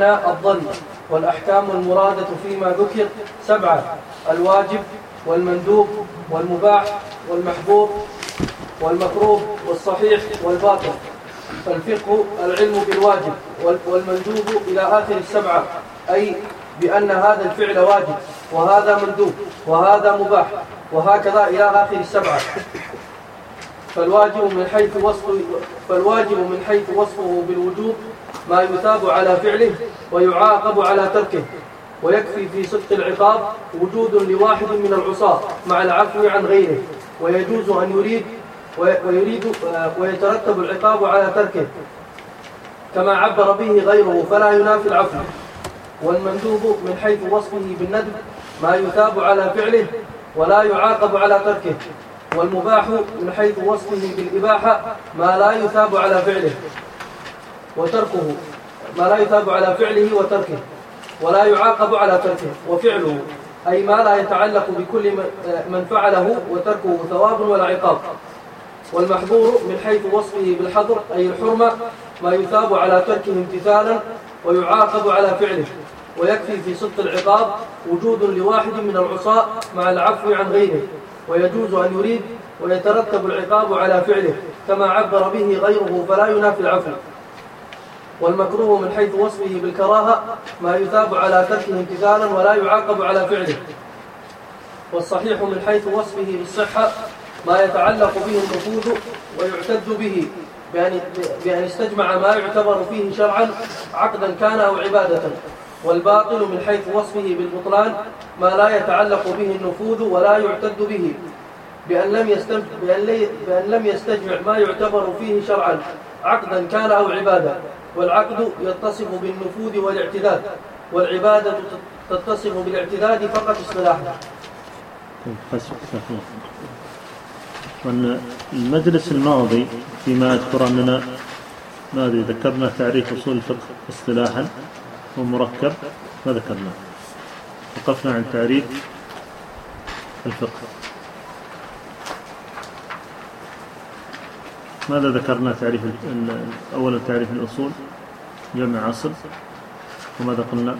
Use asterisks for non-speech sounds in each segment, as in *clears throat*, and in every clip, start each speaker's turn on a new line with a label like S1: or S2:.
S1: الظن والأحكام المرادة فيما ذكر سبعة الواجب والمندوب والمباح والمحبوب والمكروه والصحيح والباطل. فالفقه العلم بالواجب والمندوب إلى آخر السبعة أي بأن هذا الفعل واجب وهذا مندوب وهذا مباح وهكذا إلى آخر السبعة. فالواجب من حيث وصف فالواجب من حيث وصفه بالوجوب ما يثاب على فعله ويعاقب على تركه ويكفي في صدق العقاب وجود لواحد من العصاة مع العفو عن غيره. ويجوز أن يريد ويريد ويترتب العقاب على تركه. كما عبر به غيره فلا ينافي العفو. والمندوب من حيث وصفه بالندب ما يثاب على فعله ولا يعاقب على تركه. والمباح من حيث وصفه بالإباحة ما لا يثاب على فعله. وتركه ما لا يثاب على فعله وتركه ولا يعاقب على تركه وفعله أي ما لا يتعلق بكل من فعله وتركه ثواب ولا عقاب. والمحظور من حيث وصفه بالحظر أي الحرمة ما يثاب على تركه امتثالا ويعاقب على فعله ويكفي في صدق العقاب وجود لواحد من العصاة مع العفو عن غيره ويجوز أن يريد ويترتب العقاب على فعله كما عبر به غيره فلا ينافي العفو. والمكروه من حيث وصفه بالكراهة ما يثاب على تركه امتثالا ولا يعاقب على فعله. والصحيح من حيث وصفه بالصحة ما يتعلق به النفوذ ويعتد به بأن, بأن استجمع ما يعتبر فيه شرعا عقدا كان أو عبادة. والباطل من حيث وصفه بالبطلان ما لا يتعلق به النفوذ ولا يعتد به. بأن لم بأن لم يستجمع ما يعتبر فيه شرعا عقدا كان أو عبادة. والعقد يتصف بالنفوذ والاعتداد والعبادة تتصف بالاعتداد فقط اصطلاحا
S2: المجلس الماضي فيما أذكر أننا ما أدري ذكرنا تعريف أصول الفقه اصطلاحا ومركب ما ذكرنا. وقفنا عن تعريف الفقه. ماذا ذكرنا تعريف أولا تعريف الأصول؟ جمع أصل وماذا قلنا؟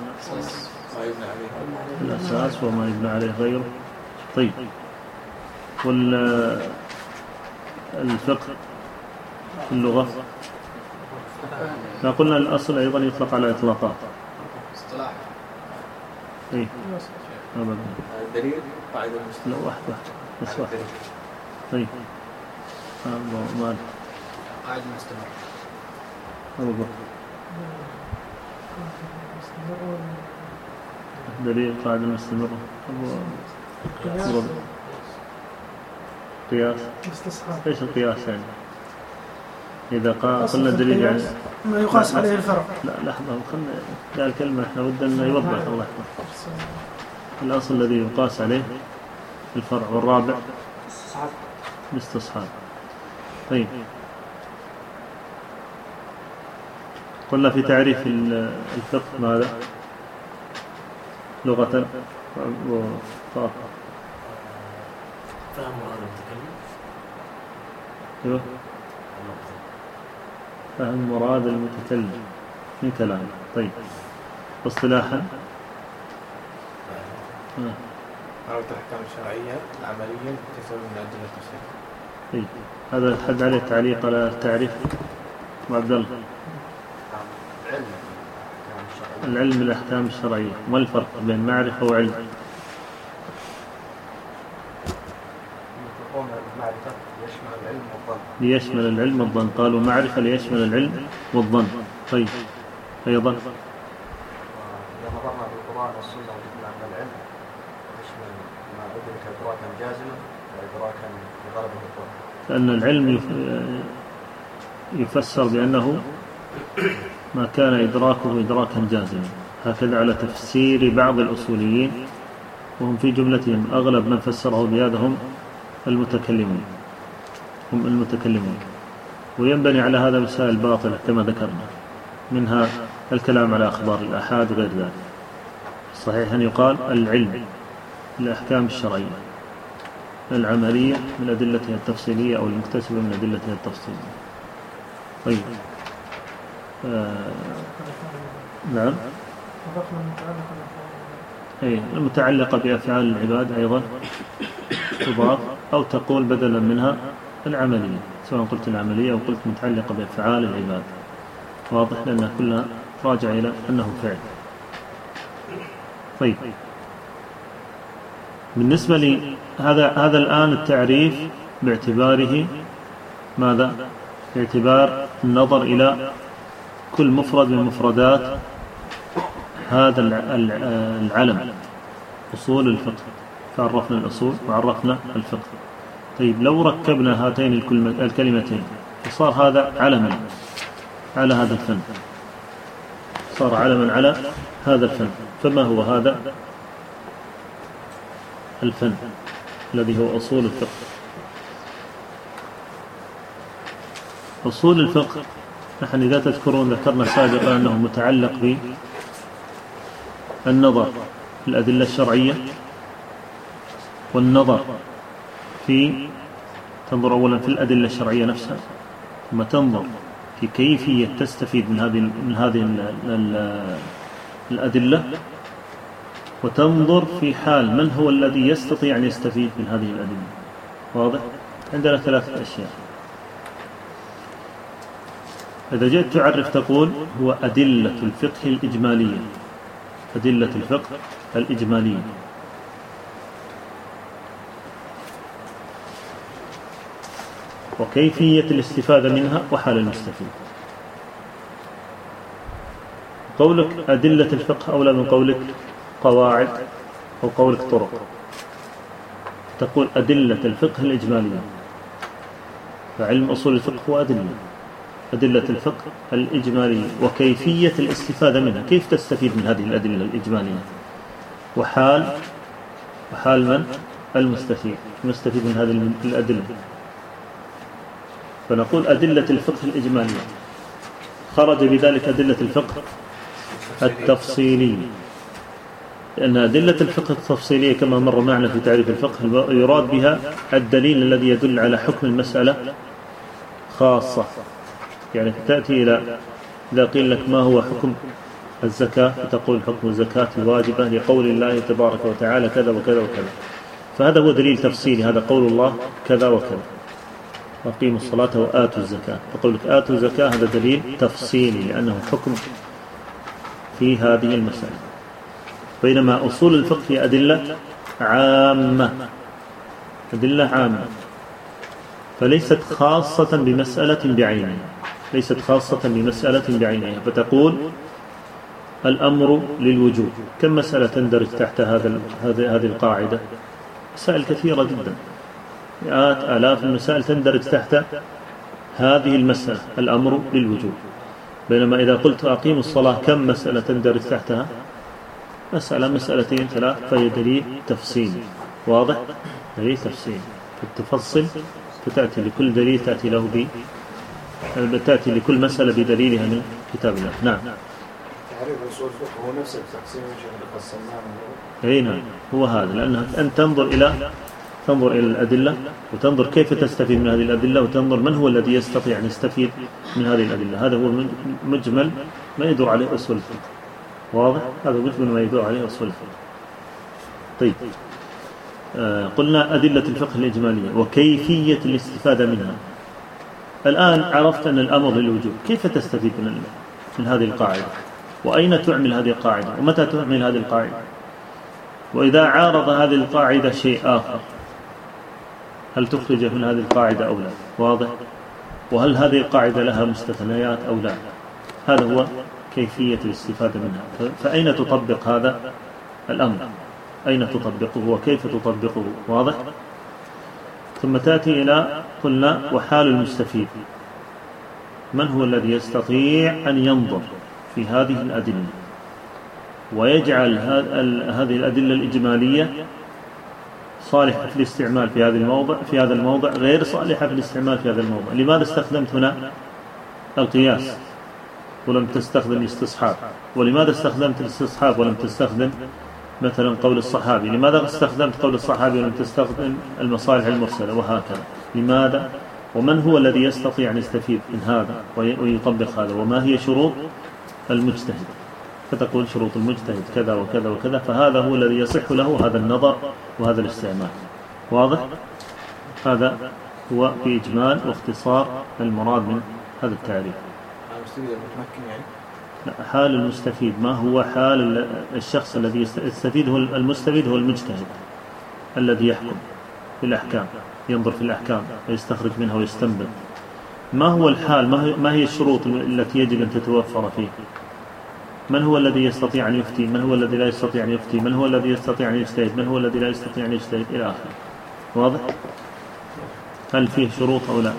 S2: الأساس وما يبنى عليه غيره. طيب. والفقه في اللغة؟ ما قلنا الأصل أيضا يطلق على إطلاقات
S3: اصطلاح
S2: أي أبدا
S3: الدليل؟ قاعدة
S2: لا واحد واحد بس واحد طيب. آه، مال
S3: قاعدة مستمر
S2: دليل قاعدة مستمرة أبو قياس. إيش القياس يعني؟ إذا قلنا دليل يعني.
S4: ما يقاس عليه الفرع
S2: لا لحظة خلنا قال كلمة إحنا ودنا يوضح الله يحفظ الأصل الذي يقاس عليه الفرع والرابع الاستصحاب طيب. قلنا في تعريف الفقه ماذا؟ لغة. وطاقة
S5: فهم مراد المتكلم
S2: أيوه فهم مراد المتكلم من كلامه. طيب. واصطلاحا؟ آه.
S3: معرفة الأحكام الشرعية العملية تسوي من أدلة التفسير
S2: طيب. هذا حد عليه تعليق على التعريف عبد الله. العلم بالأحكام الشرعية ما الفرق بين معرفة وعلم؟ ليشمل العلم والظن. قالوا معرفة ليشمل العلم والظن. طيب أيضا؟
S5: وإذا نظرنا بالقرآن والسنة وجدنا أن العلم يشمل ما أدرك إدراكا جازما وإدراكا بغلبة الظن
S2: لأن العلم يف- يفسر بأنه ما كان إدراكه إدراكا جازما. هكذا على تفسير بعض الأصوليين وهم في جملتهم أغلب من فسره بهذا هم المتكلمون. هم المتكلمون. وينبني على هذا مسائل باطلة كما ذكرنا. منها الكلام على أخبار الآحاد وغير ذلك. صحيح أن يقال العلم الأحكام الشرعية. العملية من أدلتها التفصيلية أو المكتسبة من أدلتها التفصيلية. طيب. نعم
S4: المتعلق بالأفعال.
S2: أي المتعلقة بأفعال العباد أيضا تضاف أو تقول بدلا منها العملية سواء قلت العملية أو قلت متعلقة بأفعال العباد واضح لأنها كلها راجع إلى أنه فعل طيب بالنسبة لي هذا هذا الآن التعريف باعتباره ماذا؟ باعتبار النظر إلى كل مفرد من مفردات هذا الع- الع- العلم أصول الفقه. فعرفنا الأصول وعرفنا الفقه. طيب لو ركبنا هاتين الكلمتين فصار هذا علما على هذا الفن. صار علما على هذا الفن. فما هو هذا؟ الفن الذي هو أصول الفقه. أصول الفقه نحن إذا تذكرون ذكرنا سابقا أنه متعلق بالنظر في الأدلة الشرعية والنظر في تنظر أولا في الأدلة الشرعية نفسها ثم تنظر في كيفية تستفيد من هذه من هذه ال- ال- الأدلة وتنظر في حال من هو الذي يستطيع أن يستفيد من هذه الأدلة واضح؟ عندنا ثلاثة أشياء إذا جئت تعرف تقول هو أدلة الفقه الإجمالية. أدلة الفقه الإجمالية. وكيفية الاستفادة منها وحال المستفيد. قولك أدلة الفقه أولى من قولك قواعد أو قولك طرق. تقول أدلة الفقه الإجمالية. فعلم أصول الفقه هو أدلة. أدلة الفقه الإجمالية وكيفية الاستفادة منها. كيف تستفيد من هذه الأدلة الإجمالية؟ وحال وحال من؟ المستفيد. المستفيد من هذه الأدلة. فنقول أدلة الفقه الإجمالية. خرج بذلك أدلة الفقه التفصيلية لأن أدلة الفقه التفصيلية كما مر معنا في تعريف الفقه يراد بها الدليل الذي يدل على حكم المسألة خاصة. يعني تأتي إلى إذا قيل لك ما هو حكم الزكاة فتقول حكم الزكاة الواجبة لقول الله تبارك وتعالى كذا وكذا وكذا. فهذا هو دليل تفصيلي هذا قول الله كذا وكذا. وأقيموا الصلاة وآتوا الزكاة. تقول لك آتوا الزكاة هذا دليل تفصيلي لأنه حكم في هذه المسألة. بينما أصول الفقه هي أدلة عامة أدلة عامة فليست خاصة بمسألة بعينها. ليست خاصة بمسألة بعينها فتقول الأمر للوجوب كم مسألة تندرج تحت هذا هذه القاعدة؟ مسائل كثيرة جدا. مئات آلاف المسائل تندرج تحت هذه المسألة الأمر للوجوب بينما إذا قلت أقيم الصلاة كم مسألة تندرج تحتها؟ مسألة مسألتين ثلاث فهي دليل تفصيلي واضح؟ دليل تفصيلي فتفصل فتأتي لكل دليل تأتي له ب تأتي لكل مسألة بدليلها من كتاب الله. نعم.
S3: تعريف اصول الفقه هو نفس التقسيم اللي قسمناه من
S2: أي نعم. هو هذا. لأنها أن تنظر إلى تنظر إلى الأدلة وتنظر كيف تستفيد من هذه الأدلة وتنظر من هو الذي يستطيع أن يستفيد من هذه الأدلة. هذا هو مجمل ما يدور عليه أصول الفقه. واضح؟ هذا مجمل ما يدور عليه أصول الفقه. طيب. آه قلنا أدلة الفقه الإجمالية وكيفية الاستفادة منها. الآن عرفت أن الأمر للوجوب. كيف تستفيد من من هذه القاعدة؟ وأين تعمل هذه القاعدة؟ ومتى تعمل هذه القاعدة؟ وإذا عارض هذه القاعدة شيء آخر هل تخرج من هذه القاعدة أو لا؟ واضح؟ وهل هذه القاعدة لها مستثنيات أو لا؟ هذا هو كيفية الاستفادة منها. فأين تطبق هذا الأمر؟ أين تطبقه؟ وكيف تطبقه؟ واضح؟ ثم تأتي إلى قلنا وحال المستفيد. من هو الذي يستطيع أن ينظر في هذه الأدلة؟ ويجعل هذه الأدلة الإجمالية صالحة في الاستعمال في هذا الموضع في هذا الموضع غير صالحة في الاستعمال في هذا الموضع. لماذا استخدمت هنا القياس؟ ولم تستخدم الاستصحاب ولماذا استخدمت الاستصحاب ولم تستخدم مثلا قول الصحابي لماذا استخدمت قول الصحابي ولم تستخدم المصالح المرسلة؟ وهكذا. لماذا؟ ومن هو الذي يستطيع أن يستفيد من هذا ويطبق هذا؟ وما هي شروط المجتهد؟ فتقول شروط المجتهد كذا وكذا وكذا فهذا هو الذي يصح له هذا النظر وهذا الاستعمال. واضح؟ هذا هو في إجمال واختصار المراد من هذا التعريف. حال المستفيد ما هو حال ال- الشخص الذي يست- يستفيد هو المستفيد هو المجتهد الذي يحكم في الأحكام ينظر في الأحكام ويستخرج منها ويستنبط. ما هو الحال؟ ما هي- ما هي الشروط التي يجب أن تتوفر فيه؟ من هو الذي يستطيع أن يفتي؟ من هو الذي لا يستطيع أن يفتي؟ من هو الذي يستطيع أن يجتهد؟ من هو الذي لا يستطيع أن يجتهد؟ إلى آخره. واضح؟ هل فيه شروط أو لا؟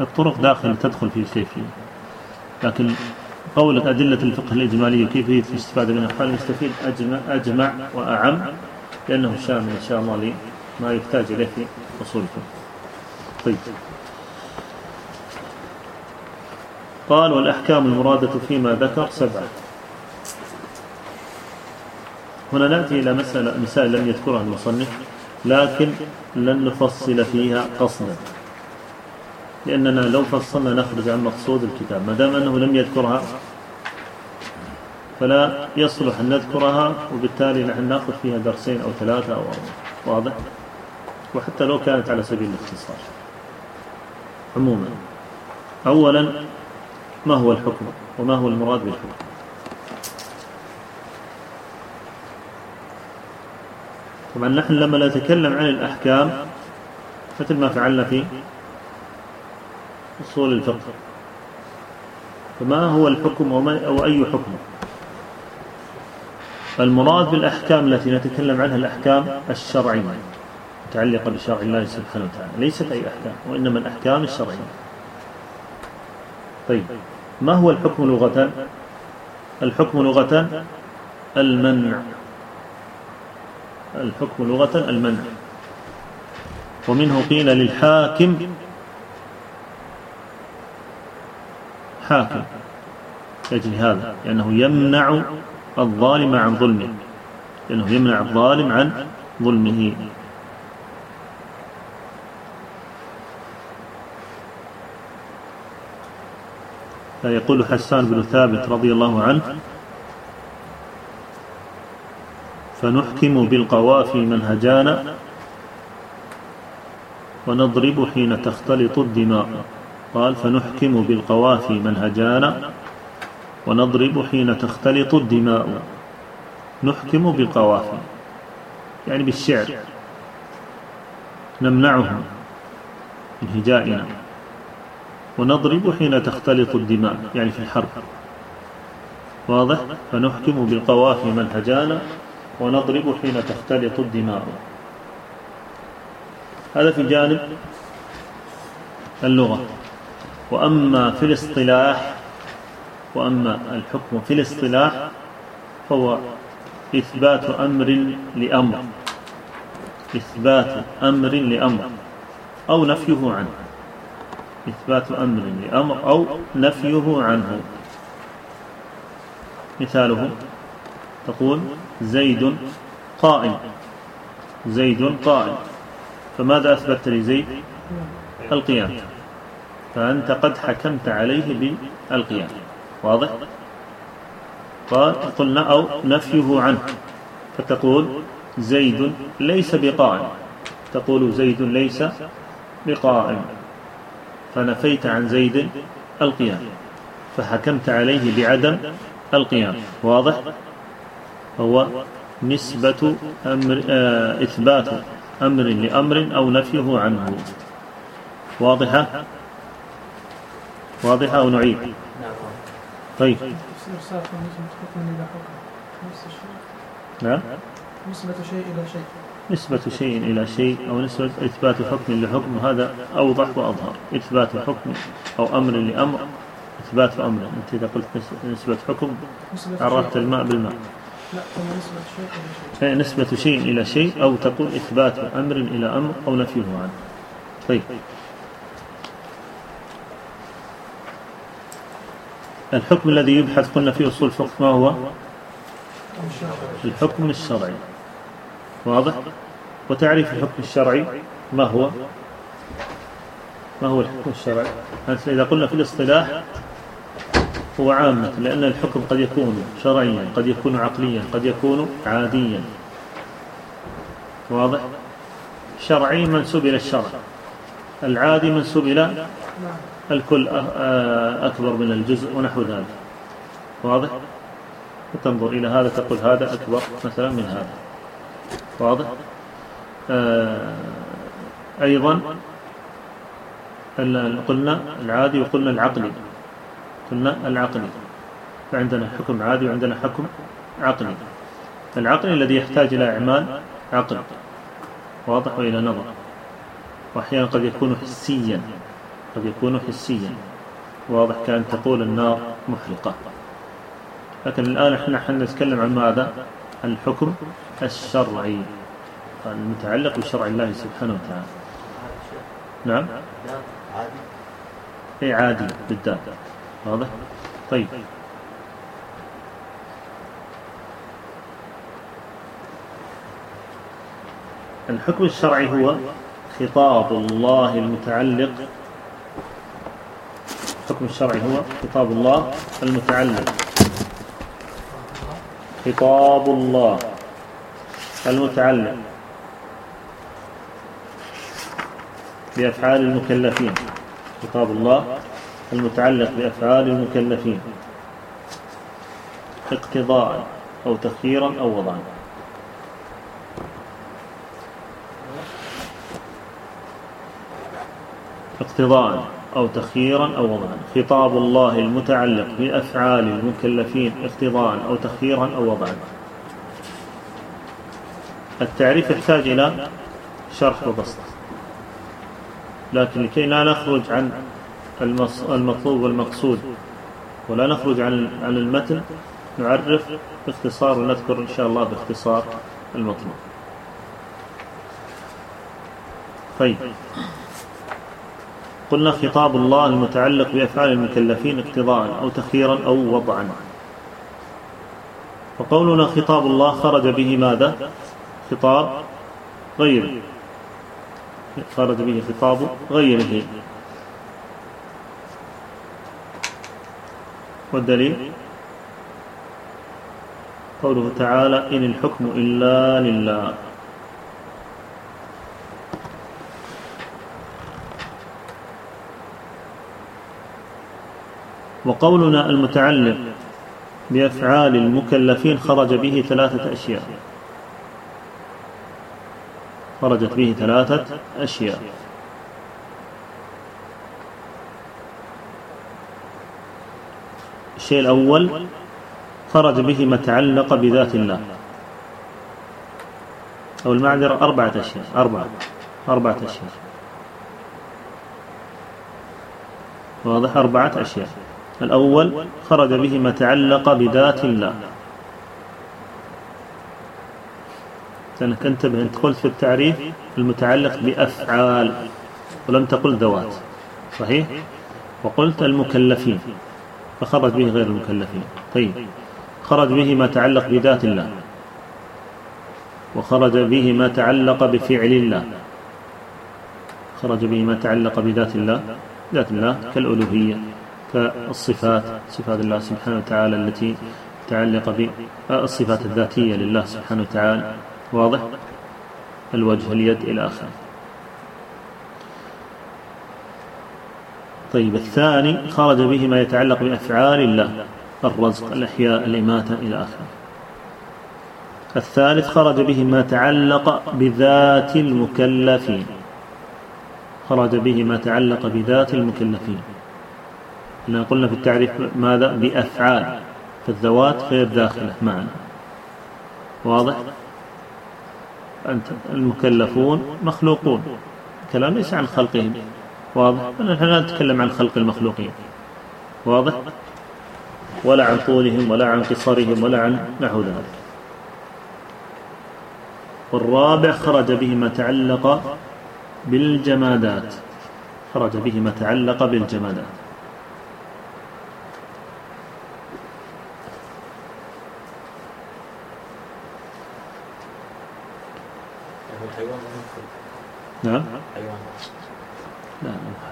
S2: الطرق داخل تدخل في الكيفية. لكن قولك أدلة الفقه الإجمالية وكيفية الاستفادة من أحوال المستفيد أجمع, أجمع وأعم لأنه شامل إن شاء الله لما يحتاج إليه في أصول الفقه طيب. قال والأحكام المرادة فيما ذكر سبعة. هنا نأتي إلى مسألة مسائل لم يذكرها المصنف. لكن لن نفصل فيها قصدا لأننا لو فصلنا نخرج عن مقصود الكتاب ما دام أنه لم يذكرها فلا يصلح أن نذكرها وبالتالي نحن نأخذ فيها درسين أو ثلاثة أو أو- واضح؟ وحتى لو كانت على سبيل الاختصار. عموما أولا ما هو الحكم؟ وما هو المراد بالحكم؟ طبعا نحن لما نتكلم عن الأحكام مثل ما فعلنا في أصول الفقه. فما هو الحكم أو أي حكم؟ المراد بالأحكام التي نتكلم عنها الأحكام الشرعية متعلقة بشرع الله سبحانه وتعالى. ليست أي أحكام وإنما الأحكام الشرعية. طيب ما هو الحكم لغة؟ الحكم لغة المنع. الحكم لغة المنع. ومنه قيل للحاكم حاكم لأجل هذا لأنه يمنع الظالم عن ظلمه لأنه يمنع الظالم عن ظلمه. يقول حسان بن ثابت رضي الله عنه فنحكم بالقوافي منهجانا ونضرب حين تختلط الدماء. قال فنحكم بالقوافي منهجانا ونضرب حين تختلط الدماء. نحكم بالقوافي يعني بالشعر. نمنعهم من هجائنا. ونضرب حين تختلط الدماء يعني في الحرب. واضح؟ فنحكم بالقوافي منهجانا ونضرب حين تختلط الدماء هذا في جانب اللغة. وأما في الاصطلاح وأما الحكم في الاصطلاح فهو إثبات أمر لأمر. إثبات أمر لأمر. أو نفيه عنه. إثبات أمر لأمر أو نفيه عنه. مثاله تقول زيد قائم زيد قائم فماذا أثبتت لزيد القيام. فأنت قد حكمت عليه بالقيام. واضح؟ قال قلنا أو نفيه عنه. فتقول زيد ليس بقائم تقول زيد ليس بقائم فنفيت عن زيد القيام. فحكمت عليه بعدم القيام. واضح؟ هو نسبة أمر آه إثبات أمر لأمر أو نفيه عنه. واضحة؟ واضحة أو نعيد طيب. نعم
S4: نسبة شيء إلى شيء
S2: نسبة شيء إلى شيء أو نسبة إثبات حكم لحكم هذا أوضح وأظهر. إثبات حكم أو أمر لأمر إثبات أمر. أنت إذا قلت نس- نسبة حكم عرفت الماء بالماء.
S4: نسبة
S2: نسبة شيء إلى شيء أو تقول إثبات أمر إلى أمر أو نفيه عنه. طيب. الحكم الذي يبحث قلنا في أصول الفقه ما هو؟ الحكم الشرعي. واضح؟ وتعريف الحكم الشرعي ما هو؟ ما هو الحكم الشرعي؟ إذا قلنا في الاصطلاح هو عامة لأن الحكم قد يكون شرعيا قد يكون عقليا قد يكون عاديا. واضح؟ شرعي منسوب إلى الشرع. العادي منسوب إلى الكل أكبر من الجزء ونحو ذلك. واضح؟ تنظر إلى هذا تقول هذا أكبر مثلا من هذا. واضح؟ آه، أيضا قلنا العادي وقلنا العقلي. قلنا العقلي فعندنا حكم عادي وعندنا حكم عقلي العقلي الذي يحتاج إلى إعمال عقل واضح وإلى نظر. وأحيانا قد يكون حسيا. قد يكون حسيا. واضح كأن تقول النار محرقة. لكن الآن إحنا حن نتكلم عن ماذا؟ عن الحكم الشرعي. المتعلق بشرع الله سبحانه وتعالى. نعم. اي عادي بالذات. واضح؟ طيب. الحكم الشرعي هو خطاب الله المتعلق. الحكم الشرعي هو خطاب الله المتعلق. خطاب الله المتعلق. بأفعال المكلفين. خطاب الله المتعلق بأفعال المكلفين. اقتضاء أو تخييرا أو وضعا. اقتضاء أو تخييرا أو وضعا. خطاب الله المتعلق بأفعال المكلفين. اقتضاء أو تخييرا أو وضعا. التعريف يحتاج إلى شرح وبسط. لكن لكي لا نخرج عن المطلوب والمقصود. ولا نخرج عن عن المتن. نعرف باختصار ونذكر إن شاء الله باختصار المطلوب. طيب. قلنا خطاب الله المتعلق بأفعال المكلفين اقتضاء أو تخييرا أو وضعا. وقولنا خطاب الله خرج به ماذا؟ خطاب غيره. خرج به خطاب غيره. والدليل قوله تعالى إن الحكم إلا لله. وقولنا المتعلق بأفعال المكلفين خرج به ثلاثة أشياء. خرجت به ثلاثة أشياء. الشيء الأول خرج به ما تعلق بذات الله. أو المعذرة أربعة أشياء. أربعة. أربعة أشياء. واضح؟ أربعة أشياء. الأول خرج به ما تعلق بذات الله. لأنك انتبه أنت قلت في التعريف المتعلق بأفعال ولم تقل ذوات. صحيح؟ وقلت المكلفين. فخرج به غير المكلفين. طيب. خرج به ما تعلق بذات الله. وخرج به ما تعلق بفعل الله. خرج به ما تعلق بذات الله. ذات الله كالألوهية كالصفات صفات الله سبحانه وتعالى التي تعلق بالصفات الذاتية لله سبحانه وتعالى. واضح؟ الوجه اليد إلى آخره. طيب الثاني خرج به ما يتعلق بأفعال الله الرزق الإحياء الإماتة إلى آخره. الثالث خرج به ما تعلق بذات المكلفين. خرج به ما تعلق بذات المكلفين. لأن قلنا في التعريف ماذا؟ بأفعال. فالذوات غير داخلة معنا. واضح؟ أنت المكلفون مخلوقون. كلام ليس عن خلقهم. واضح. نحن لا نتكلم عن خلق المخلوقين. واضح؟ ولا عن طولهم ولا عن قصرهم ولا عن نحو ذلك. والرابع خرج به ما تعلق بالجمادات. خرج به ما تعلق بالجمادات.
S3: يدخل
S2: نعم.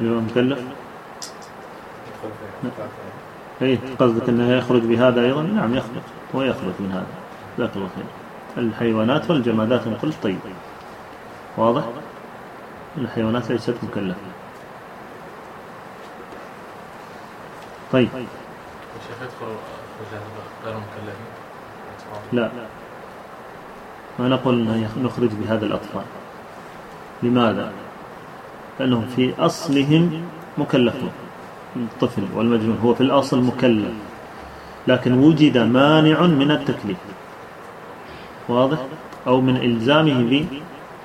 S2: لا هل هو مكلف؟
S3: يدخل في قطاع
S2: اي قصدك إنه يخرج بهذا أيضا؟ نعم يخرج هو يخرج من هذا جزاك الله خير الحيوانات والجمادات نقول طيب واضح؟ الحيوانات ليست مكلفة طيب
S6: الشيخ يدخل رجال غير مكلفين.
S2: لا ما نقول نخرج بهذا الأطفال لماذا؟ لأنهم في أصلهم مكلفون. الطفل والمجنون هو في الأصل مكلف. لكن وجد مانع من التكليف. واضح؟ أو من إلزامه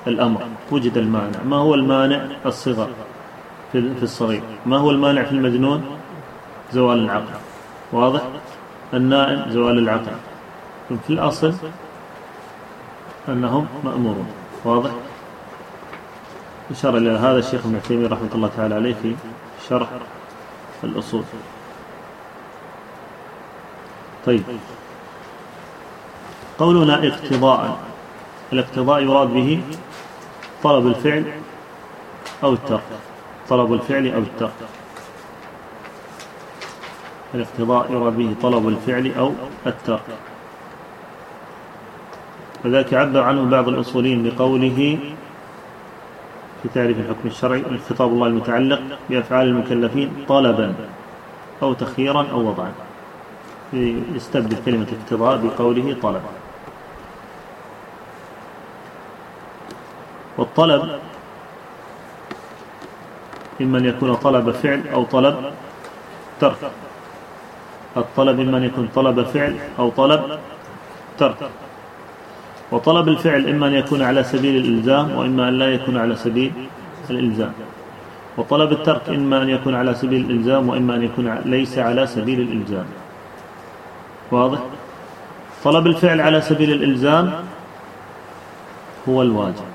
S2: بالأمر. وجد المانع. ما هو المانع؟ الصغر في الصغير. ما هو المانع في المجنون؟ زوال العقل. واضح؟ النائم زوال العقل. في الأصل أنهم مأمورون. واضح؟ أشار إلى هذا الشيخ ابن عثيمين رحمة الله تعالى عليه في شرح الأصول. طيب. قولنا اقتضاء. الاقتضاء يراد به طلب الفعل أو الترك. طلب الفعل أو الترك. الاقتضاء يراد به طلب الفعل أو الترك. وذلك عبر عنه بعض الأصوليين بقوله في تعريف الحكم الشرعي خطاب الله المتعلق بأفعال المكلفين طلبا أو تخييرا أو وضعا. يستبدل كلمة اقتضاء بقوله طلب. والطلب إما أن يكون طلب فعل أو طلب ترك. الطلب إما أن يكون طلب فعل أو طلب ترك. وطلب الفعل إما أن يكون على سبيل الإلزام وإما أن لا يكون على سبيل الإلزام. وطلب الترك إما أن يكون على سبيل الإلزام وإما أن يكون ليس على سبيل الإلزام. واضح؟ طلب الفعل على سبيل الإلزام هو الواجب.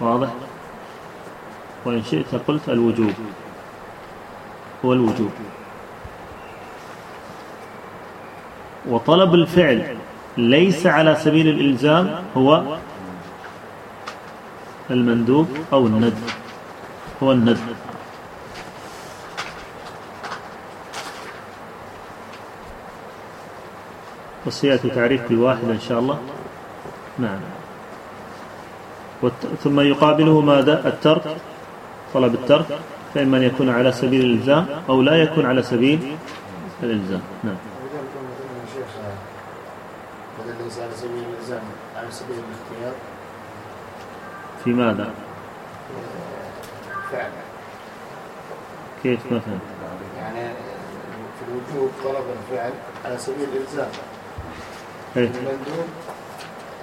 S2: واضح؟ وإن شئت قلت الوجوب. هو الوجوب. وطلب الفعل ليس على سبيل الإلزام هو المندوب أو الندب هو الندب وسيأتي تعريف كل واحد إن شاء الله. نعم. ثم يقابله ماذا؟ الترك. طلب الترك. فإما أن يكون على سبيل الإلزام أو لا يكون على سبيل الإلزام. نعم
S3: ولذلك مثلا يا شيخ على سبيل على سبيل الاختيار.
S2: في ماذا
S3: فعلا.
S2: كيف فهمت
S3: يعني في الوجوب طلب الفعل على سبيل الإلزام.
S2: إيه.
S3: المندوب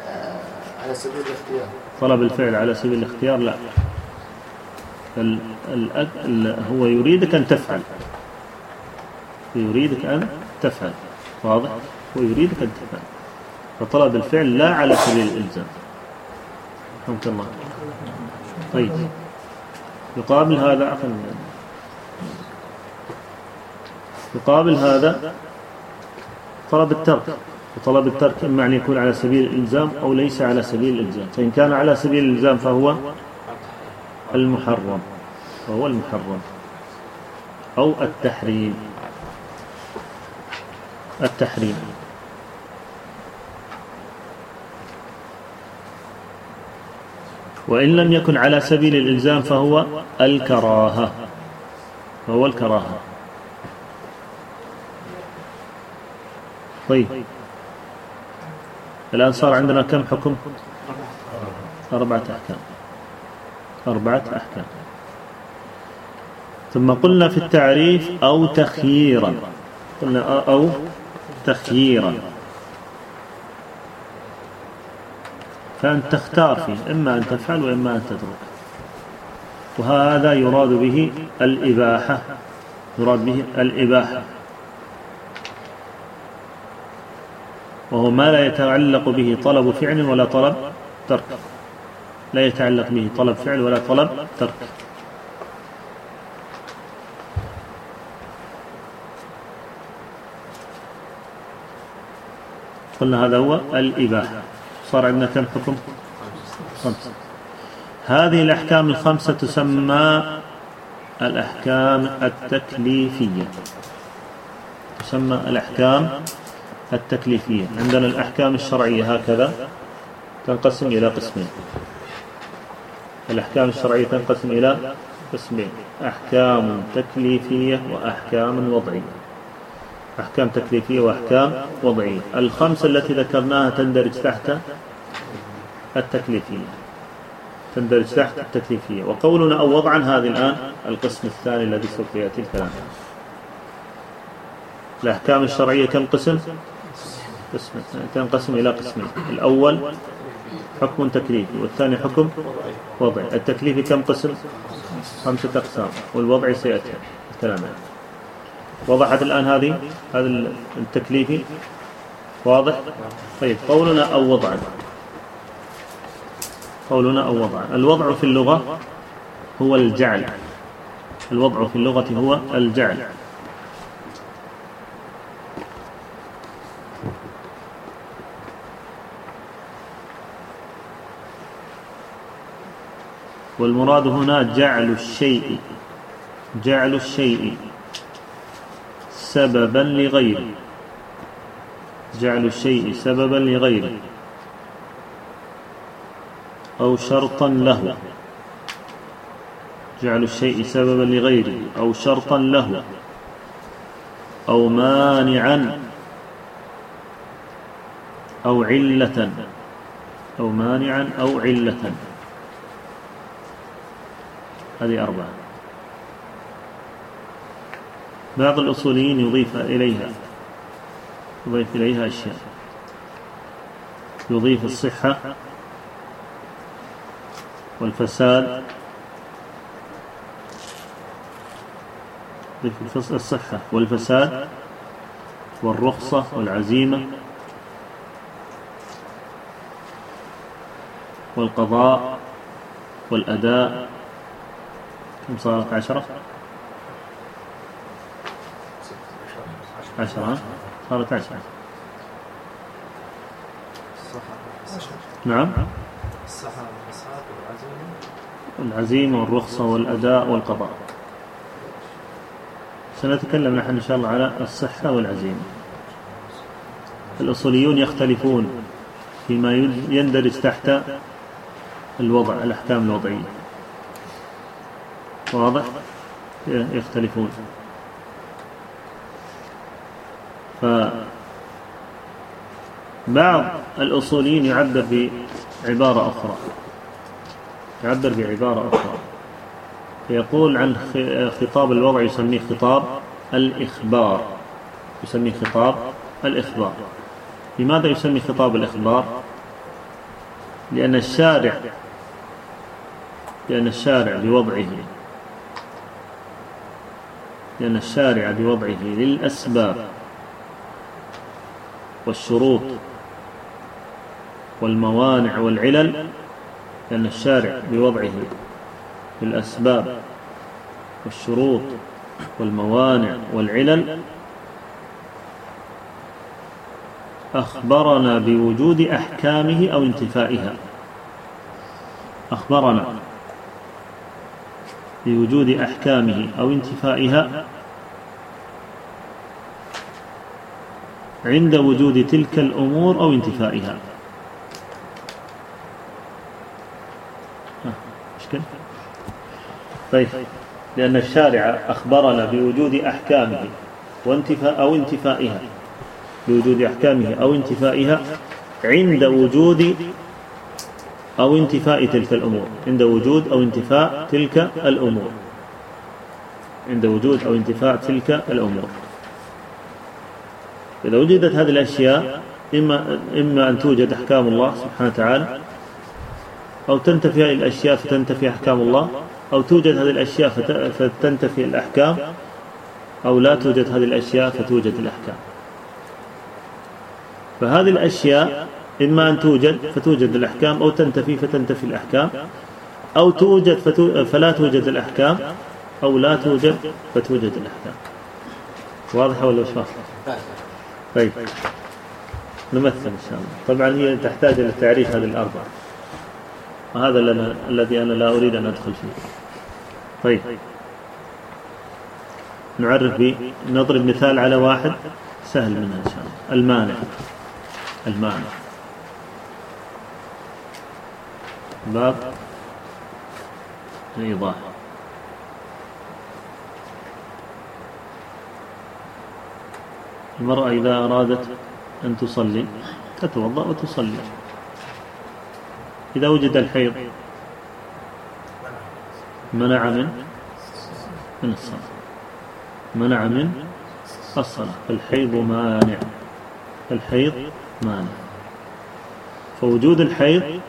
S3: آه، على سبيل الاختيار.
S2: طلب الفعل على سبيل الاختيار؟ لا. ال ال ال هو يريدك أن تفعل. يريدك أن تفعل. واضح؟ هو يريدك أن تفعل. فطلب الفعل لا على سبيل الإلزام. رحمك الله طيب. يقابل هذا عفوا يقابل هذا طلب الترك. وطلب الترك إما أن يكون على سبيل الإلزام أو ليس على سبيل الإلزام. فإن كان على سبيل الإلزام فهو المحرم. فهو المحرم. أو التحريم. التحريم. وإن لم يكن على سبيل الإلزام فهو الكراهة. فهو الكراهة. طيب. الآن صار عندنا كم حكم؟ أربعة أحكام. أربعة أحكام. ثم قلنا في التعريف أو تخييرا. قلنا أو تخييرا. فأنت تختار فيه إما أن تفعل وإما أن تترك. وهذا يراد به الإباحة. يراد به الإباحة. وهو ما لا يتعلق به طلب فعل ولا طلب ترك. لا يتعلق به طلب فعل ولا طلب ترك. قلنا هذا هو الإباحة. صار عندنا كم حكم؟ خمسة. هذه الأحكام الخمسة تسمى الأحكام التكليفية. تسمى الأحكام التكليفية. عندنا الأحكام الشرعية هكذا تنقسم إلى قسمين. الأحكام الشرعية تنقسم إلى قسمين أحكام تكليفية وأحكام وضعية. أحكام تكليفية وأحكام وضعية. الخمسة التي ذكرناها تندرج تحت التكليفية. تندرج تحت التكليفية. وقولنا أو وضعا هذه الآن القسم الثاني الذي سوف يأتي الكلام. الأحكام الشرعية كم قسم؟ قسم تنقسم إلى قسمين. الأول حكم تكليفي والثاني حكم وضعي. التكليفي كم قسم؟ خمسة أقسام والوضعي سيأتي الكلام وضحت الآن هذه هذا التكليفي. واضح؟ طيب قولنا أو وضعا قولنا أو وضعا الوضع في اللغة هو الجعل. الوضع في اللغة هو الجعل. والمراد هنا جعل الشيء. جعل الشيء. سببا لغيره جعل الشيء سببا لغيره أو شرطا له. جعل الشيء سببا لغيره أو شرطا له. أو مانعا. أو علة. أو مانعا أو علة. هذه أربعة. بعض الأصوليين يضيف إليها يضيف إليها أشياء. يضيف الصحة والفساد. يضيف الصحة والفساد والرخصة والعزيمة والقضاء والأداء. كم صارت؟ عشرة. عشرة صارت عشرة. نعم. العزيمة والرخصة والأداء والقضاء. سنتكلم نحن إن شاء الله على الصحة والعزيمة. الأصوليون يختلفون فيما يندرج تحت الوضع الأحكام الوضعية. واضح؟ يختلفون. فبعض الأصوليين يعبر بعبارة أخرى. يعبر بعبارة أخرى. يقول عن خطاب الوضع يسميه خطاب الإخبار. يسميه خطاب الإخبار. لماذا يسمي خطاب الإخبار؟ لأن الشارع لأن الشارع بوضعه. لأن الشارع بوضعه للأسباب. والشروط والموانع والعلل لأن الشارع بوضعه للأسباب والشروط والموانع والعلل أخبرنا بوجود أحكامه أو انتفائها. أخبرنا بوجود أحكامه أو انتفائها عند وجود تلك الأمور أو انتفائها. مشكلة؟ طيب لأن الشارع أخبرنا بوجود أحكامه وانتفاء أو انتفائها. بوجود أحكامه أو انتفائها عند وجود أو انتفاء تلك الأمور. عند وجود أو انتفاء تلك الأمور. عند وجود أو انتفاء تلك الأمور. إذا وجدت هذه الأشياء إما, إما أن توجد أحكام الله سبحانه وتعالى أو تنتفي هذه الأشياء فتنتفي أحكام الله أو توجد هذه الأشياء فتنتفي الأحكام أو لا توجد هذه الأشياء فتوجد الأحكام. فهذه الأشياء إما أن توجد فتوجد الأحكام أو تنتفي فتنتفي الأحكام أو توجد فتو... فلا توجد الأحكام أو لا توجد فتوجد الأحكام. واضحة ولا مش واضحة؟ طيب. نمثل إن شاء الله. طبعا هي تحتاج إلى تعريف هذه الأربعة. وهذا الذي أنا لا أريد أن أدخل فيه. طيب. نعرف به نضرب مثال على واحد سهل منها إن شاء الله. المانع. المانع. باب الإيضاح المرأة إذا أرادت أن تصلي تتوضأ وتصلي. إذا وجد الحيض منع من من الصلاة. منع من الصلاة. فالحيض مانع. الحيض مانع. فوجود الحيض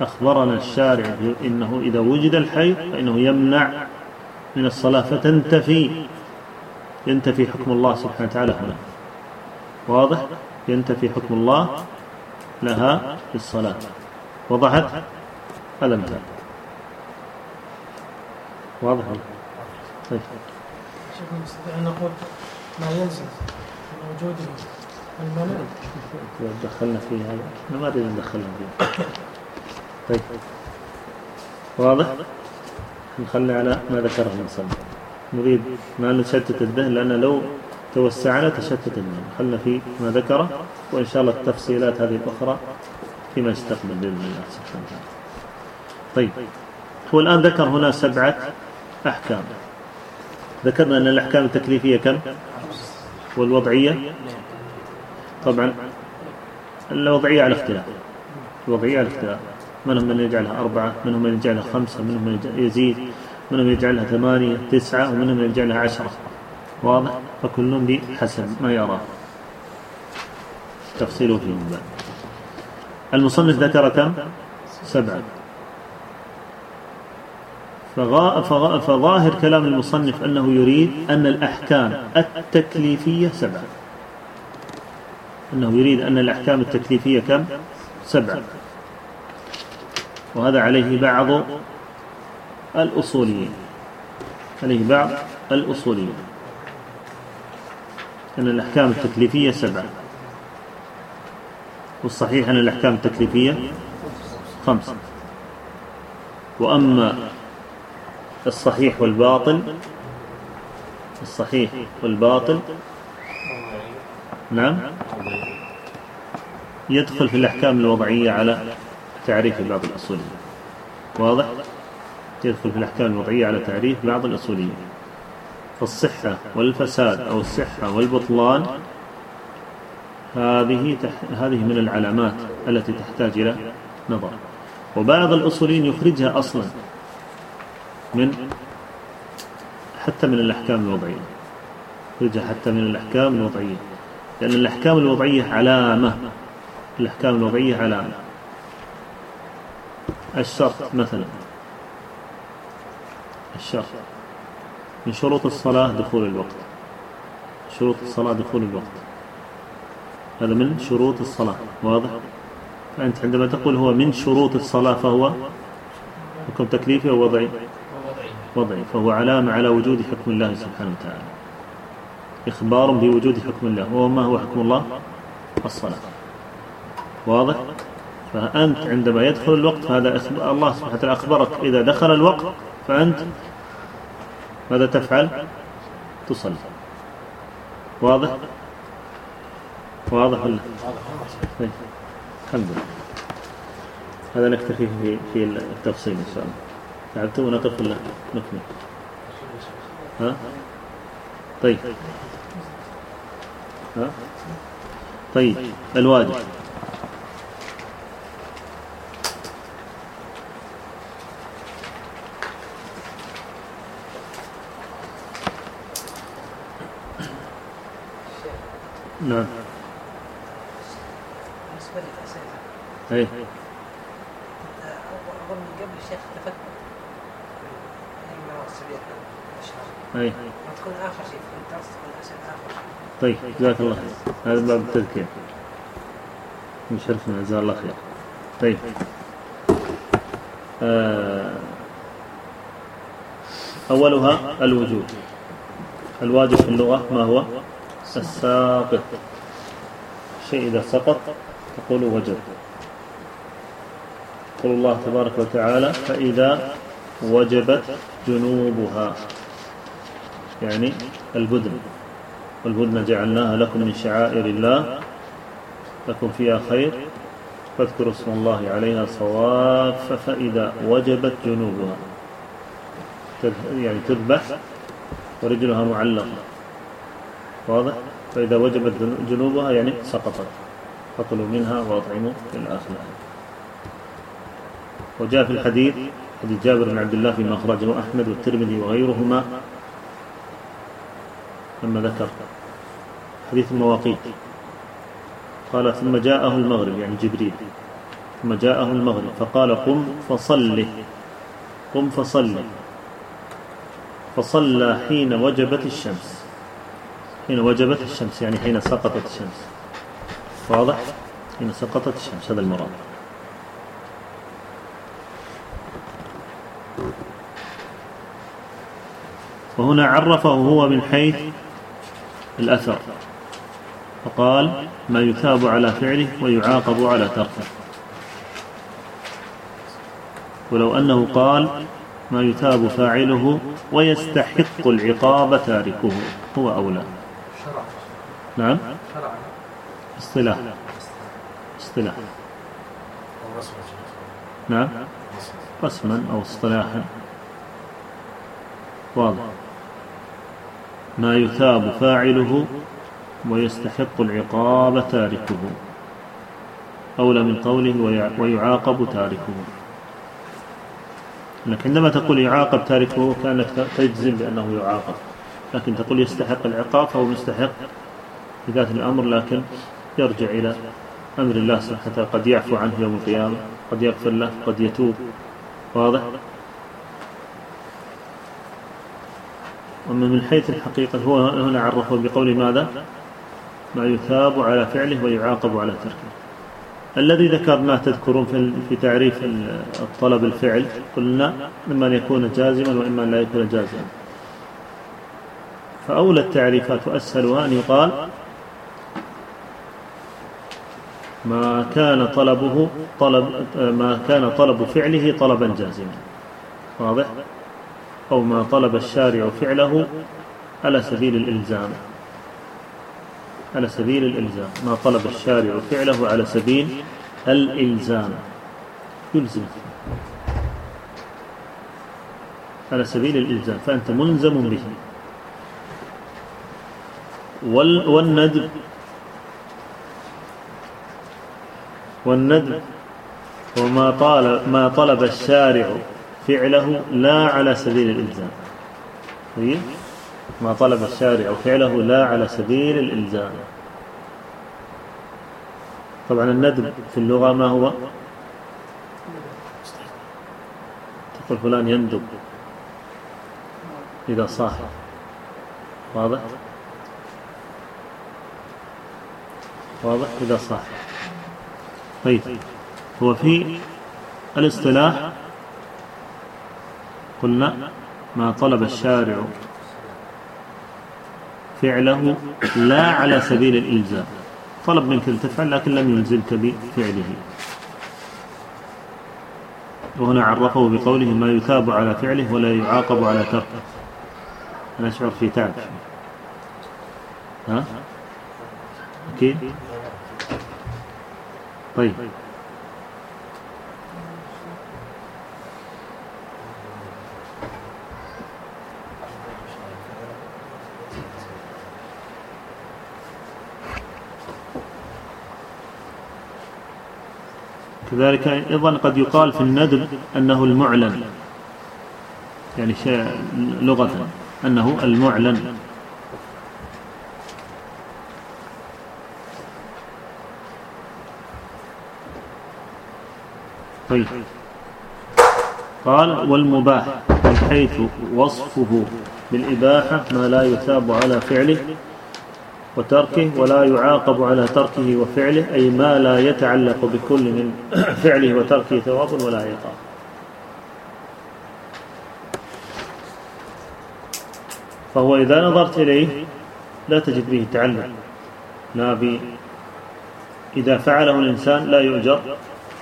S2: أخبرنا الشارع إنه إذا وجد الحيض فإنه يمنع من الصلاة فتنتفي. ينتفي حكم الله سبحانه وتعالى هنا. واضح؟ ينتفي حكم الله لها في الصلاة. وضحت؟ هذا مثال واضح طيب.
S4: نستطيع أن نقول ما يلزم من وجوده المنع
S2: دخلنا في هذا. أنا ما أريد ندخلنا فيه. طيب. واضح؟ نخلي على ما ذكره المصنف نريد ما نشتت الذهن لأن لو توسعنا تشتت الذهن خلنا في ما ذكره وإن شاء الله التفصيلات هذه الأخرى فيما يستقبل بإذن الله سبحانه وتعالى. طيب هو الآن ذكر هنا سبعة أحكام. ذكرنا أن الأحكام التكليفية كم؟ والوضعية؟ طبعا الوضعية على اختلاف. الوضعية على اختلاف. منهم من يجعلها أربعة منهم من يجعلها خمسة منهم من يزيد. منهم من يجعلها ثمانية تسعة ومنهم من يجعلها عشرة. واضح؟ فكل بحسب ما يراه تفصيله من بعد المصنف ذكر كم؟ سبعة. فغا فغا فظاهر كلام المصنف أنه يريد أن الأحكام التكليفية سبعة. أنه يريد أن الأحكام التكليفية كم؟ سبعة. وهذا عليه بعض الأصوليين. عليه بعض الأصوليين. أن الأحكام التكليفية سبعة. والصحيح أن الأحكام التكليفية خمسة. وأما الصحيح والباطل الصحيح والباطل نعم يدخل في الأحكام الوضعية على تعريف بعض الأصوليين. واضح؟ يدخل في الأحكام الوضعية على تعريف بعض الأصوليين. فالصحة والفساد أو الصحة والبطلان هذه تح... هذه من العلامات التي تحتاج إلى نظر. وبعض الأصوليين يخرجها أصلا من حتى من الأحكام الوضعية. يخرجها حتى من الأحكام الوضعية. لأن الأحكام الوضعية علامة. الأحكام الوضعية علامة. الشرط مثلا. الشرط من شروط الصلاة دخول الوقت. شروط الصلاة دخول الوقت. هذا من شروط الصلاة. واضح؟ فأنت عندما تقول هو من شروط الصلاة فهو حكم تكليفي أو وضعي؟ وضعي. فهو علامة على وجود حكم الله سبحانه وتعالى. إخبار بوجود حكم الله. وهو ما هو حكم الله؟ الصلاة. واضح؟ فأنت عندما يدخل الوقت هذا الله سبحانه وتعالى أخبرك إذا دخل الوقت فأنت ماذا تفعل؟ تصلي. واضح؟ واضح ولا؟ طيب. الحمد لله هذا نكتفي في في التفصيل إن شاء الله. تعبتم ونقف ولا نكمل؟ ها؟ طيب. ها؟ طيب الواجب. نعم.
S7: بالنسبة للأسئلة
S2: اي
S7: أظن من قبل الشيخ تفكر. إما السبيل الأشهر
S2: اي
S7: ما تكون آخر شيء في الدرس تكون أسئلة آخر شيء.
S2: طيب جزاك الله خير. هذا باب التذكير. يشرفنا جزاه الله خير. طيب. آه أولها الوجوب الواجب في اللغة ما هو؟ الساقط. شيء إذا سقط تقول وجب. يقول الله تبارك وتعالى فإذا وجبت جنوبها. يعني البدن. والبدن جعلناها لكم من شعائر الله. لكم فيها خير. فاذكروا اسم الله عليها صواف فإذا وجبت جنوبها. يعني تذبح ورجلها معلقة. واضح؟ فإذا وجبت جن- جنوبها يعني سقطت. فكلوا منها وأطعموا إلى آخره وجاء في الحديث حديث جابر بن عبد الله فيما أخرجه أحمد والترمذي وغيرهما لما ذكر. حديث المواقيت قال ثم جاءه المغرب. يعني جبريل. ثم جاءه المغرب. فقال قم فصل قم فصل فصلى حين وجبت الشمس. حين وجبت الشمس يعني حين سقطت الشمس. واضح؟ حين سقطت الشمس هذا المراد. وهنا عرفه هو من حيث الأثر. فقال ما يثاب على فعله ويعاقب على تركه. ولو أنه قال ما يثاب فاعله ويستحق العقاب تاركه هو أولى. نعم. اصطلاح. اصطلاح. نعم. قسما أو اصطلاحا. واضح. ما يثاب فاعله ويستحق العقاب تاركه. أولى من قوله ويع- ويعاقب تاركه. لكن عندما تقول يعاقب تاركه كأنك تجزم بأنه يعاقب. لكن تقول يستحق العقاب فهو مستحق بذات الأمر لكن يرجع إلى أمر الله سبحانه وتعالى. قد يعفو عنه يوم القيامة قد يغفر له قد يتوب. واضح؟ أما من حيث الحقيقة هو هنا عرفه بقول ماذا؟ ما يثاب على فعله ويعاقب على تركه. الذي ذكرناه تذكرون في تعريف ال- الطلب الفعل قلنا إما أن يكون جازما وإما أن لا يكون جازما. فأولى التعريفات وأسهلها أن يقال ما كان طلبه طلب ما كان طلب فعله طلبا جازما. واضح؟ أو ما طلب الشارع فعله على سبيل الإلزام. على سبيل الإلزام. ما طلب الشارع فعله على سبيل الإلزام. يلزم. على سبيل الإلزام. فأنت ملزم به. وال والندب. والندب وما طال ما طلب الشارع فعله لا على سبيل الإلزام. طيب؟ ما طلب الشارع فعله لا على سبيل الإلزام. طبعا الندب في اللغة ما هو؟ تقول فلان يندب إذا صاح. واضح؟ واضح إذا صاح. طيب. هو في الاصطلاح قلنا ما طلب الشارع فعله لا على سبيل الإلزام. طلب منك أن تفعل لكن لم يلزمك بفعله. وهنا عرفه بقوله ما يثاب على فعله ولا يعاقب على تركه. أنا أشعر في تعب. ها؟ أكيد طيب. كذلك أيضا قد يقال في الندب أنه المعلن. يعني لغة. أنه المعلن طيب قال والمباح من حيث وصفه بالإباحة ما لا يثاب على فعله وتركه ولا يعاقب على تركه وفعله أي ما لا يتعلق بكل من *clears throat* فعله وتركه ثواب ولا عقاب فهو إذا نظرت إليه لا تجد به تعلق. لا إذا فعله الإنسان لا يؤجر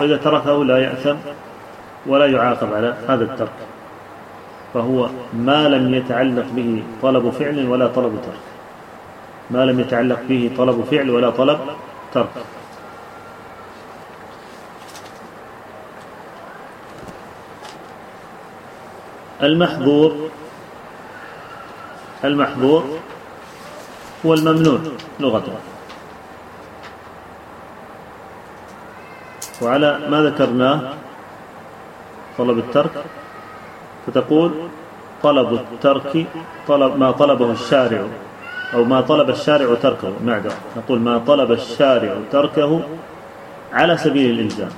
S2: وإذا تركه لا يأثم. ولا يعاقب على هذا الترك. فهو ما لم يتعلق به طلب فعل ولا طلب ترك. ما لم يتعلق به طلب فعل ولا طلب ترك. المحظور المحظور هو الممنوع لغة وعلى ما ذكرناه طلب الترك فتقول طلب الترك طلب ما طلبه الشارع أو ما طلب الشارع تركه. معذرة نقول ما طلب الشارع تركه على سبيل الإلزام.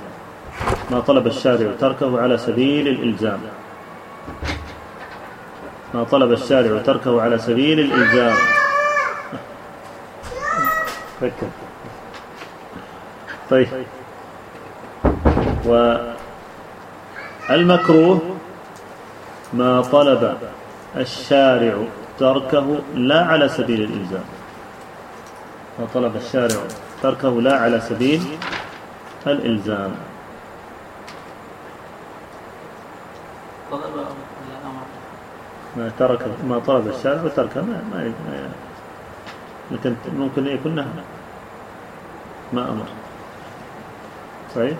S2: ما طلب الشارع تركه على سبيل الإلزام. ما طلب الشارع تركه على سبيل الإلزام. فكر. طيب. والمكروه ما طلب الشارع تركه لا على سبيل الإلزام. ما طلب الشارع تركه لا على سبيل الإلزام. ما ترك ما طلب الشارع وتركه ما ما ممكن يكون نهى. ما أمر. صحيح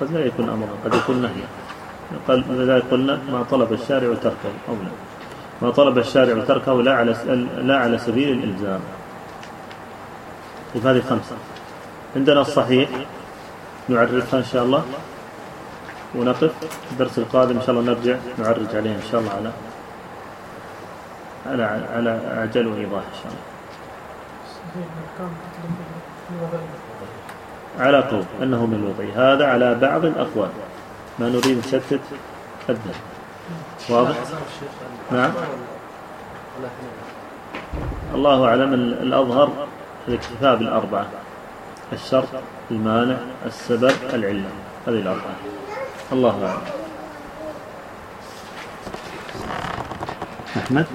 S2: قد لا يكون أمرا قد يكون نهيا. قال لذلك قلنا ما طلب الشارع تركه أو لا. ما طلب الشارع تركه لا على لا على سبيل الإلزام. طيب هذه خمسة. عندنا الصحيح نعرفها إن شاء الله. ونقف. الدرس القادم إن شاء الله نرجع نعرج عليها إن شاء الله على على على أعجل وإيضاح إن شاء الله
S4: صحيح الأحكام تطلب في وضعها
S2: على قول أنه من الوضع. هذا على بعض الأقوال. ما نريد نشتت الذهن واضح؟ نعم. الله أعلم ال- الأظهر الاكتفاء بالأربعة. الشرط المانع السبب العلة. هذه الأربعة. الله أعلم. أحمد؟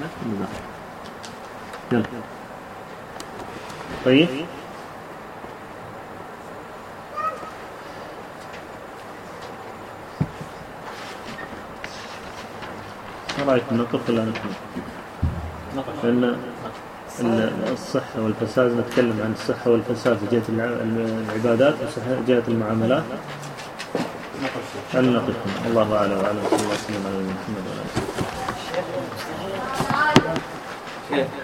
S2: يلا. طيب. ما رأيكم نقف ولا نكمل؟ لأن ال- الصحة والفساد نتكلم عن الصحة والفساد في جهة الع- العبادات وصحة جهة المعاملات هنا؟ الله أعلم وأعلم صلى الله وسلم على محمد وعلى آله
S8: كيف؟